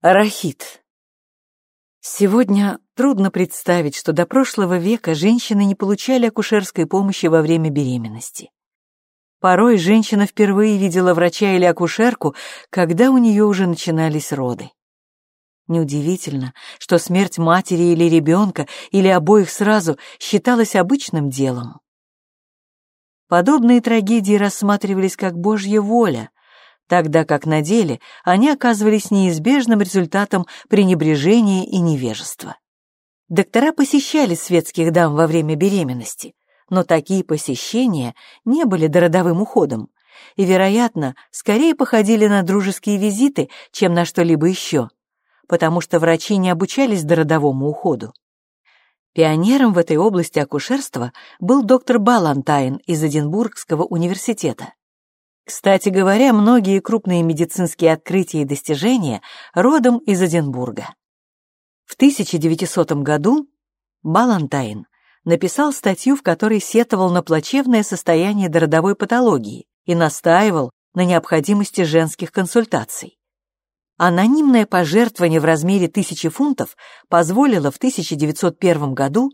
Рахит. Сегодня трудно представить, что до прошлого века женщины не получали акушерской помощи во время беременности. Порой женщина впервые видела врача или акушерку, когда у нее уже начинались роды. Неудивительно, что смерть матери или ребенка, или обоих сразу, считалась обычным делом. Подобные трагедии рассматривались как Божья воля, тогда как на деле они оказывались неизбежным результатом пренебрежения и невежества. Доктора посещали светских дам во время беременности, но такие посещения не были дородовым уходом и, вероятно, скорее походили на дружеские визиты, чем на что-либо еще, потому что врачи не обучались дородовому уходу. Пионером в этой области акушерства был доктор Балантайн из Эдинбургского университета. Кстати говоря, многие крупные медицинские открытия и достижения родом из Эдинбурга. В 1900 году Балантайн написал статью, в которой сетовал на плачевное состояние дородовой патологии и настаивал на необходимости женских консультаций. Анонимное пожертвование в размере тысячи фунтов позволило в 1901 году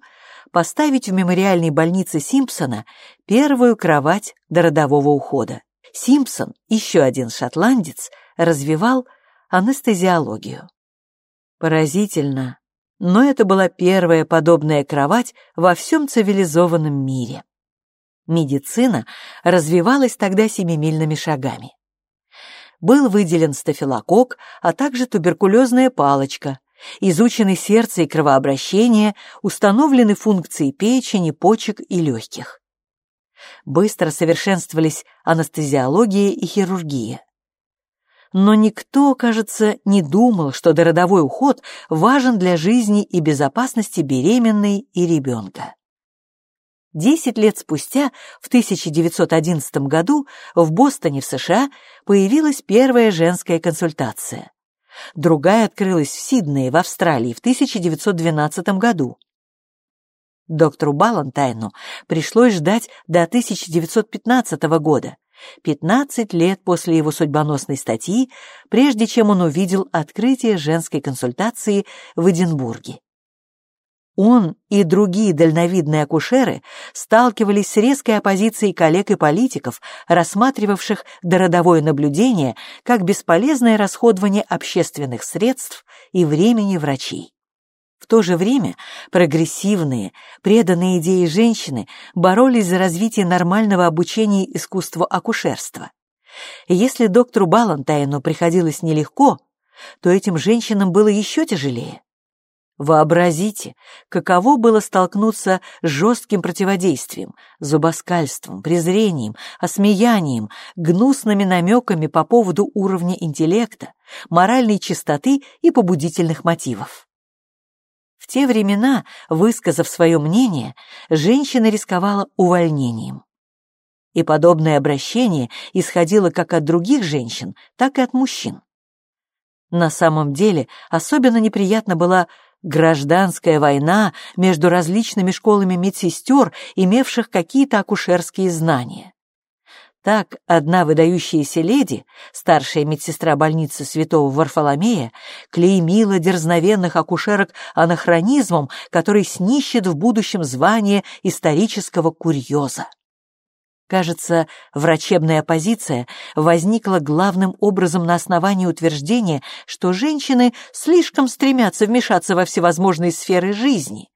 поставить в мемориальной больнице Симпсона первую кровать до родового ухода. Симпсон, еще один шотландец, развивал анестезиологию. Поразительно, но это была первая подобная кровать во всем цивилизованном мире. Медицина развивалась тогда семимильными шагами. Был выделен стафилококк, а также туберкулезная палочка, изучены сердце и кровообращение, установлены функции печени, почек и легких быстро совершенствовались анестезиология и хирургия. Но никто, кажется, не думал, что дородовой уход важен для жизни и безопасности беременной и ребенка. Десять лет спустя, в 1911 году, в Бостоне в США появилась первая женская консультация. Другая открылась в Сиднее в Австралии в 1912 году. Доктору Балантайну пришлось ждать до 1915 года, 15 лет после его судьбоносной статьи, прежде чем он увидел открытие женской консультации в Эдинбурге. Он и другие дальновидные акушеры сталкивались с резкой оппозицией коллег и политиков, рассматривавших дородовое наблюдение как бесполезное расходование общественных средств и времени врачей. То же время прогрессивные, преданные идеи женщины боролись за развитие нормального обучения искусству акушерства. И если доктору Балантайну приходилось нелегко, то этим женщинам было еще тяжелее. Вообразите, каково было столкнуться с жестким противодействием, зубоскальством, презрением, осмеянием, гнусными намеками по поводу уровня интеллекта, моральной чистоты и побудительных мотивов. В те времена, высказав свое мнение, женщина рисковала увольнением. И подобное обращение исходило как от других женщин, так и от мужчин. На самом деле особенно неприятна была гражданская война между различными школами медсестер, имевших какие-то акушерские знания. Так одна выдающаяся леди, старшая медсестра больницы святого Варфоломея, клеймила дерзновенных акушерок анахронизмом, который снищет в будущем звание исторического курьеза. Кажется, врачебная оппозиция возникла главным образом на основании утверждения, что женщины слишком стремятся вмешаться во всевозможные сферы жизни,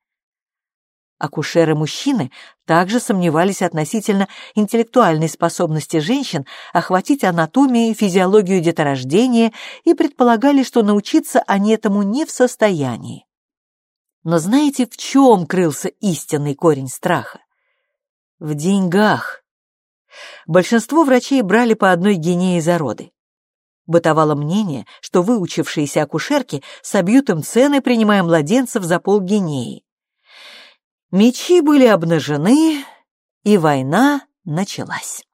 Акушеры-мужчины также сомневались относительно интеллектуальной способности женщин охватить анатомию физиологию деторождения и предполагали, что научиться они этому не в состоянии. Но знаете, в чем крылся истинный корень страха? В деньгах. Большинство врачей брали по одной гинее за роды. Бытовало мнение, что выучившиеся акушерки собьют им цены, принимая младенцев за полгинеи. Мечи были обнажены, и война началась.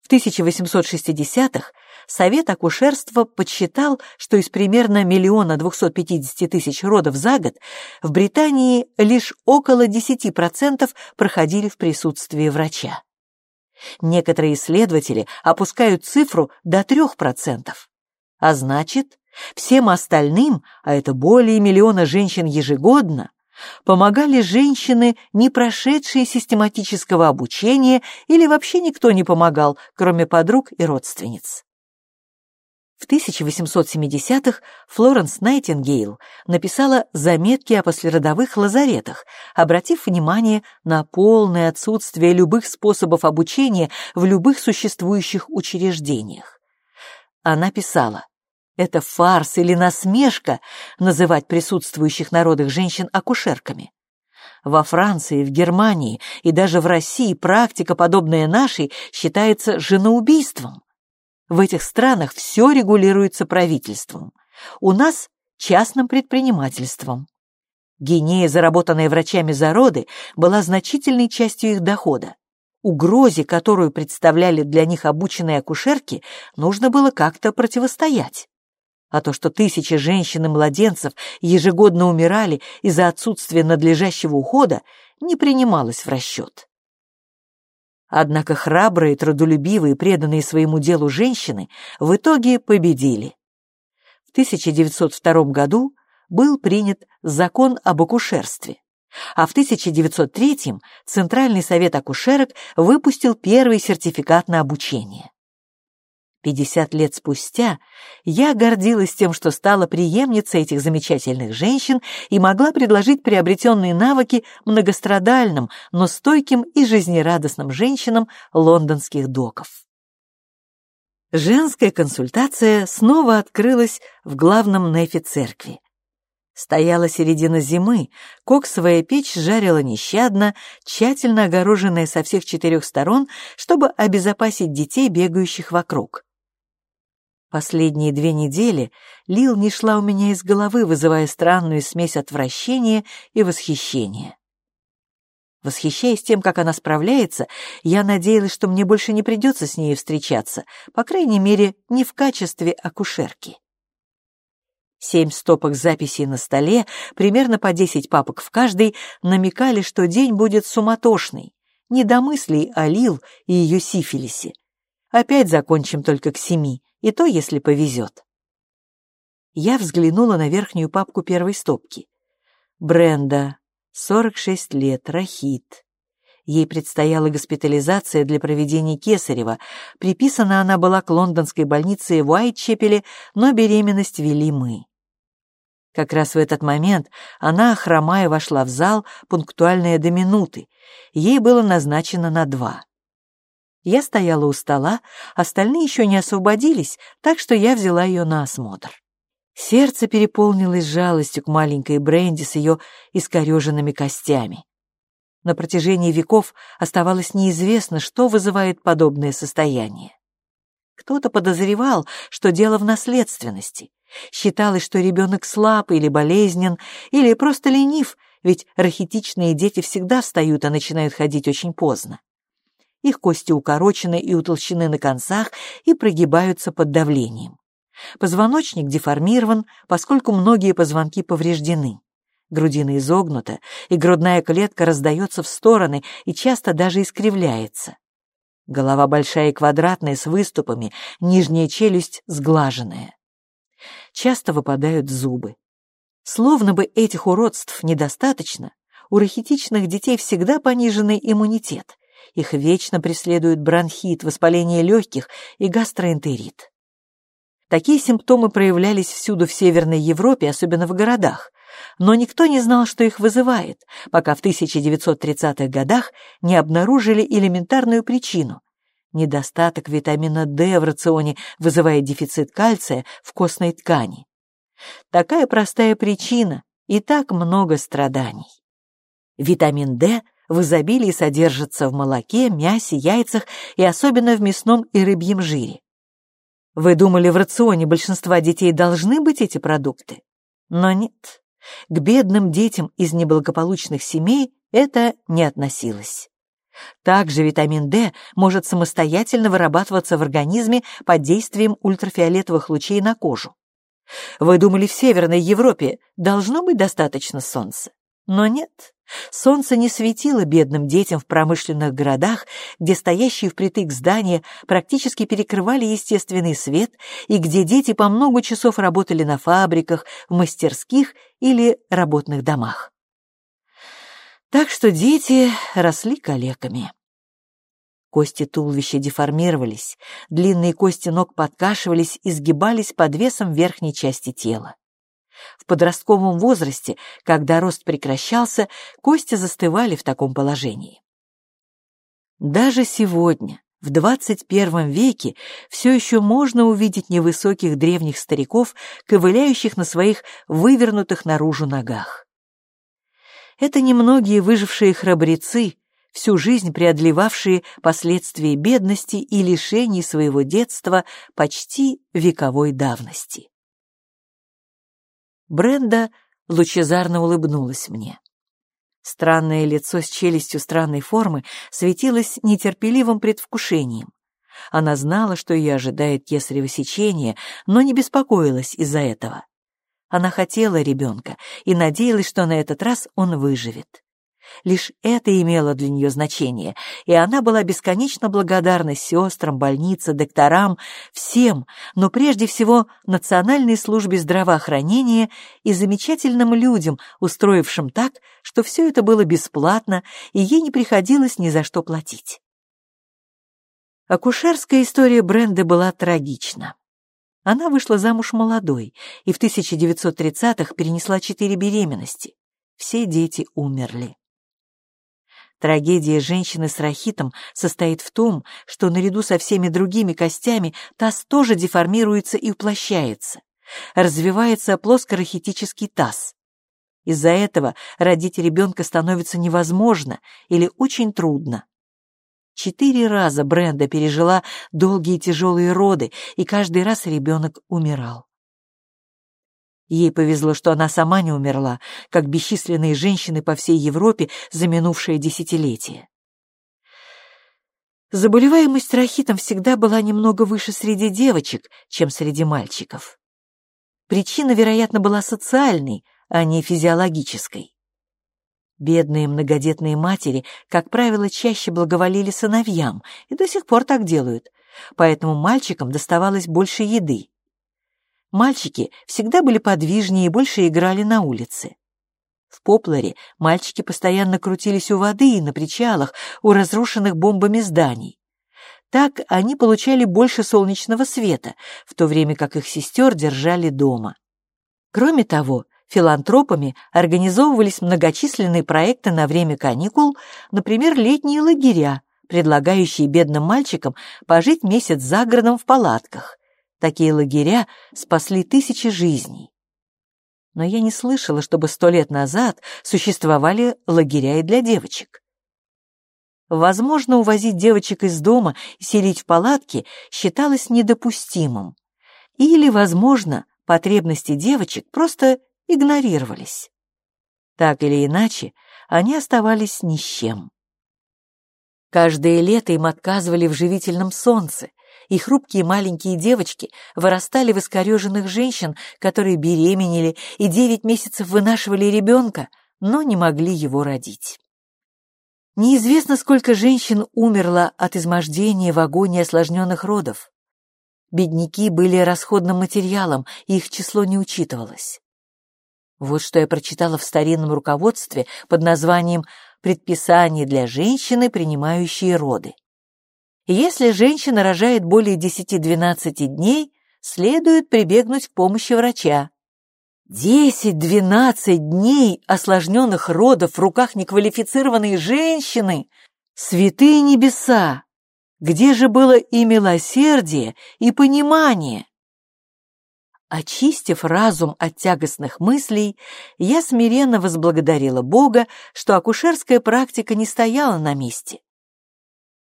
В 1860-х Совет акушерства подсчитал, что из примерно миллиона 250 тысяч родов за год в Британии лишь около 10% проходили в присутствии врача. Некоторые исследователи опускают цифру до 3%. А значит, всем остальным, а это более миллиона женщин ежегодно, помогали женщины, не прошедшие систематического обучения, или вообще никто не помогал, кроме подруг и родственниц. В 1870-х Флоренс Найтингейл написала заметки о послеродовых лазаретах, обратив внимание на полное отсутствие любых способов обучения в любых существующих учреждениях. Она писала, это фарс или насмешка называть присутствующих народах женщин акушерками. Во Франции, в Германии и даже в России практика, подобная нашей, считается женоубийством. В этих странах все регулируется правительством. У нас – частным предпринимательством. Гинея, заработанная врачами за роды, была значительной частью их дохода. Угрозе, которую представляли для них обученные акушерки, нужно было как-то противостоять. А то, что тысячи женщин и младенцев ежегодно умирали из-за отсутствия надлежащего ухода, не принималось в расчет. Однако храбрые, трудолюбивые, преданные своему делу женщины в итоге победили. В 1902 году был принят закон об акушерстве, а в 1903 Центральный совет акушерок выпустил первый сертификат на обучение. Пятьдесят лет спустя я гордилась тем, что стала преемницей этих замечательных женщин и могла предложить приобретенные навыки многострадальным, но стойким и жизнерадостным женщинам лондонских доков. Женская консультация снова открылась в главном нефе церкви. Стояла середина зимы, коксовая печь жарила нещадно, тщательно огороженная со всех четырех сторон, чтобы обезопасить детей, бегающих вокруг. Последние две недели Лил не шла у меня из головы, вызывая странную смесь отвращения и восхищения. Восхищаясь тем, как она справляется, я надеялась, что мне больше не придется с ней встречаться, по крайней мере, не в качестве акушерки. Семь стопок записей на столе, примерно по десять папок в каждой, намекали, что день будет суматошный, не до мыслей о Лил и ее сифилисе. Опять закончим только к семи, и то, если повезет. Я взглянула на верхнюю папку первой стопки. Бренда, 46 лет, рахит. Ей предстояла госпитализация для проведения кесарева. Приписана она была к лондонской больнице в Уайтчепеле, но беременность вели мы. Как раз в этот момент она, хромая, вошла в зал, пунктуальная до минуты. Ей было назначено на два. Я стояла у стола, остальные еще не освободились, так что я взяла ее на осмотр. Сердце переполнилось жалостью к маленькой Бренди с ее искореженными костями. На протяжении веков оставалось неизвестно, что вызывает подобное состояние. Кто-то подозревал, что дело в наследственности. Считалось, что ребенок слаб или болезнен, или просто ленив, ведь рахитичные дети всегда встают и начинают ходить очень поздно. Их кости укорочены и утолщены на концах и прогибаются под давлением. Позвоночник деформирован, поскольку многие позвонки повреждены. Грудина изогнута, и грудная клетка раздается в стороны и часто даже искривляется. Голова большая и квадратная с выступами, нижняя челюсть сглаженная. Часто выпадают зубы. Словно бы этих уродств недостаточно, у рахитичных детей всегда пониженный иммунитет, их вечно преследуют бронхит, воспаление легких и гастроэнтерит. Такие симптомы проявлялись всюду в Северной Европе, особенно в городах, но никто не знал, что их вызывает, пока в 1930-х годах не обнаружили элементарную причину. Недостаток витамина D в рационе вызывает дефицит кальция в костной ткани. Такая простая причина и так много страданий. Витамин D в изобилии содержится в молоке, мясе, яйцах и особенно в мясном и рыбьем жире. Вы думали, в рационе большинства детей должны быть эти продукты? Но нет. К бедным детям из неблагополучных семей это не относилось. Также витамин D может самостоятельно вырабатываться в организме под действием ультрафиолетовых лучей на кожу. Вы думали, в Северной Европе должно быть достаточно солнца? Но нет, солнце не светило бедным детям в промышленных городах, где стоящие впритык здания практически перекрывали естественный свет и где дети по много часов работали на фабриках, в мастерских или работных домах. Так что дети росли калеками. Кости туловища деформировались, длинные кости ног подкашивались и сгибались под весом верхней части тела. В подростковом возрасте, когда рост прекращался, кости застывали в таком положении. Даже сегодня, в 21 веке, все еще можно увидеть невысоких древних стариков, ковыляющих на своих вывернутых наружу ногах. Это немногие выжившие храбрецы, всю жизнь преодолевавшие последствия бедности и лишений своего детства почти вековой давности. Бренда лучезарно улыбнулась мне. Странное лицо с челюстью странной формы светилось нетерпеливым предвкушением. Она знала, что ее ожидает кесарево сечение, но не беспокоилась из-за этого. Она хотела ребенка и надеялась, что на этот раз он выживет. Лишь это имело для нее значение, и она была бесконечно благодарна сестрам, больнице, докторам, всем, но прежде всего Национальной службе здравоохранения и замечательным людям, устроившим так, что все это было бесплатно, и ей не приходилось ни за что платить. Акушерская история Бренды была трагична. Она вышла замуж молодой и в 1930-х перенесла четыре беременности. Все дети умерли. Трагедия женщины с рахитом состоит в том, что наряду со всеми другими костями таз тоже деформируется и уплощается. Развивается плоскорахитический таз. Из-за этого родить ребенка становится невозможно или очень трудно. Четыре раза Бренда пережила долгие тяжелые роды, и каждый раз ребенок умирал. Ей повезло, что она сама не умерла, как бесчисленные женщины по всей Европе за минувшее десятилетие. Заболеваемость рахитом всегда была немного выше среди девочек, чем среди мальчиков. Причина, вероятно, была социальной, а не физиологической. Бедные многодетные матери, как правило, чаще благоволили сыновьям и до сих пор так делают, поэтому мальчикам доставалось больше еды. Мальчики всегда были подвижнее и больше играли на улице. В Попларе мальчики постоянно крутились у воды и на причалах, у разрушенных бомбами зданий. Так они получали больше солнечного света, в то время как их сестер держали дома. Кроме того, филантропами организовывались многочисленные проекты на время каникул, например, летние лагеря, предлагающие бедным мальчикам пожить месяц за городом в палатках, Такие лагеря спасли тысячи жизней. Но я не слышала, чтобы сто лет назад существовали лагеря и для девочек. Возможно, увозить девочек из дома и селить в палатки считалось недопустимым. Или, возможно, потребности девочек просто игнорировались. Так или иначе, они оставались ни с чем. Каждое лето им отказывали в живительном солнце, и хрупкие маленькие девочки вырастали в искореженных женщин, которые беременели и девять месяцев вынашивали ребенка, но не могли его родить. Неизвестно, сколько женщин умерло от измождения в агонии осложненных родов. Бедняки были расходным материалом, и их число не учитывалось. Вот что я прочитала в старинном руководстве под названием «Предписание для женщины, принимающей роды». Если женщина рожает более 10-12 дней, следует прибегнуть к помощи врача. 10-12 дней осложненных родов в руках неквалифицированной женщины? Святые небеса! Где же было и милосердие, и понимание? Очистив разум от тягостных мыслей, я смиренно возблагодарила Бога, что акушерская практика не стояла на месте.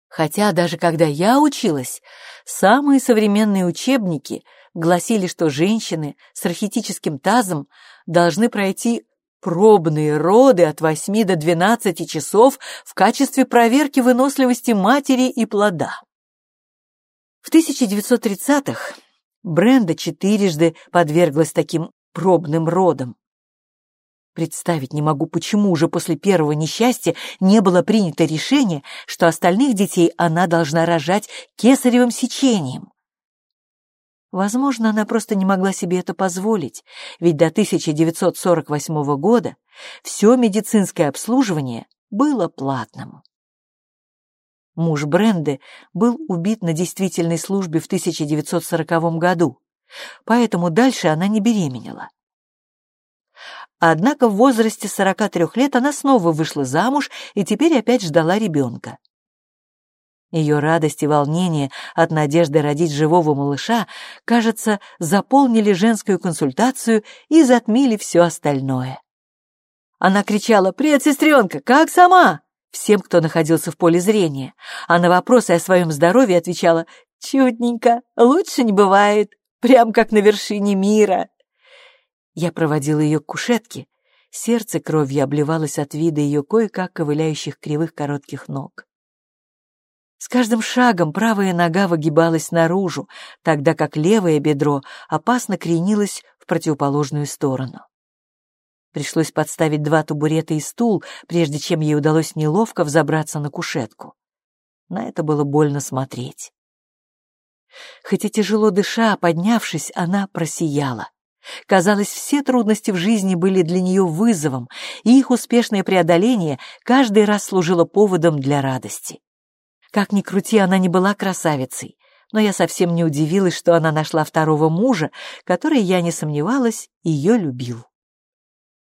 Хотя даже когда я училась, самые современные учебники гласили, что женщины с архетическим тазом должны пройти пробные роды от 8 до 12 часов в качестве проверки выносливости матери и плода. В 1930-х Бренда четырежды подверглась таким пробным родам. Представить не могу, почему уже после первого несчастья не было принято решение, что остальных детей она должна рожать кесаревым сечением. Возможно, она просто не могла себе это позволить, ведь до 1948 года все медицинское обслуживание было платным. Муж Бренды был убит на действительной службе в 1940 году, поэтому дальше она не беременела. Однако в возрасте 43 лет она снова вышла замуж и теперь опять ждала ребенка. Ее радость и волнение от надежды родить живого малыша, кажется, заполнили женскую консультацию и затмили все остальное. Она кричала «Привет, сестренка! Как сама?» всем, кто находился в поле зрения, а на вопросы о своем здоровье отвечала «Чудненько, лучше не бывает, прям как на вершине мира». Я проводила ее к кушетке, сердце кровью обливалось от вида ее кое-как ковыляющих кривых коротких ног. С каждым шагом правая нога выгибалась наружу, тогда как левое бедро опасно кренилось в противоположную сторону. Пришлось подставить два табурета и стул, прежде чем ей удалось неловко взобраться на кушетку. На это было больно смотреть. Хоть и тяжело дыша, поднявшись, она просияла. Казалось, все трудности в жизни были для нее вызовом, и их успешное преодоление каждый раз служило поводом для радости. Как ни крути, она не была красавицей, но я совсем не удивилась, что она нашла второго мужа, который, я не сомневалась, ее любил.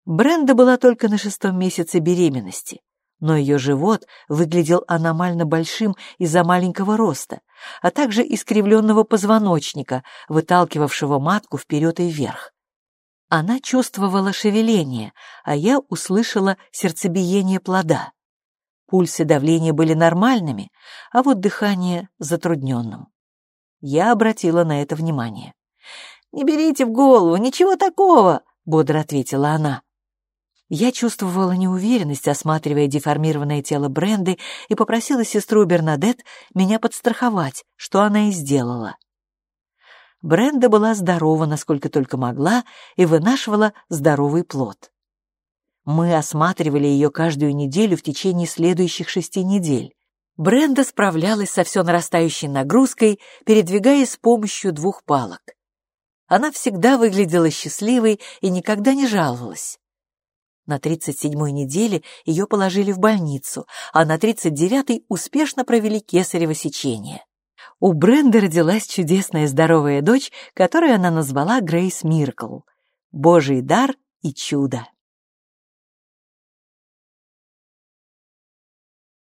Бренда была только на шестом месяце беременности, но ее живот выглядел аномально большим из-за маленького роста, а также искривленного позвоночника, выталкивавшего матку вперед и вверх. Она чувствовала шевеление, а я услышала сердцебиение плода. Пульс и давление были нормальными, а вот дыхание затрудненным. Я обратила на это внимание. «Не берите в голову, ничего такого!» — бодро ответила она. Я чувствовала неуверенность, осматривая деформированное тело Бренды, и попросила сестру Бернадет меня подстраховать, что она и сделала. Бренда была здорова, насколько только могла, и вынашивала здоровый плод. Мы осматривали ее каждую неделю в течение следующих шести недель. Бренда справлялась со все нарастающей нагрузкой, передвигаясь с помощью двух палок. Она всегда выглядела счастливой и никогда не жаловалась. На 37-й неделе ее положили в больницу, а на 39-й успешно провели кесарево сечение. У Бренды родилась чудесная здоровая дочь, которую она назвала Грейс Миркл. Божий дар и чудо.